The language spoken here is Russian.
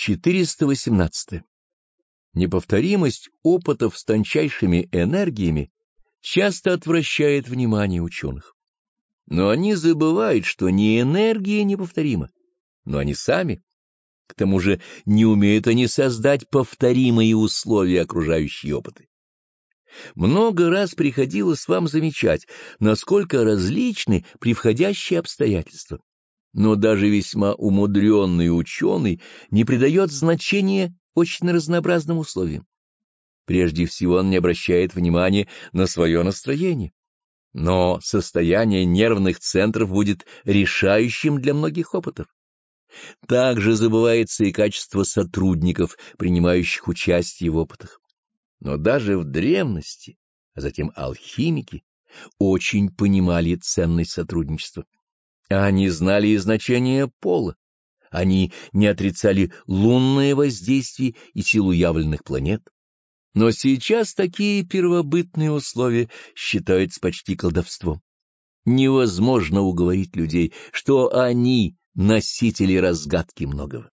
418. Неповторимость опытов с тончайшими энергиями часто отвращает внимание ученых. Но они забывают, что не энергия неповторима, но они сами. К тому же не умеют они создать повторимые условия окружающей опыты. Много раз приходилось вам замечать, насколько различны превходящие обстоятельства. Но даже весьма умудренный ученый не придает значения очень разнообразным условиям. Прежде всего он не обращает внимания на свое настроение. Но состояние нервных центров будет решающим для многих опытов. Также забывается и качество сотрудников, принимающих участие в опытах. Но даже в древности, а затем алхимики, очень понимали ценность сотрудничества. Они знали и значение пола, они не отрицали лунное воздействие и силу явленных планет. Но сейчас такие первобытные условия считаются почти колдовством. Невозможно уговорить людей, что они носители разгадки многого.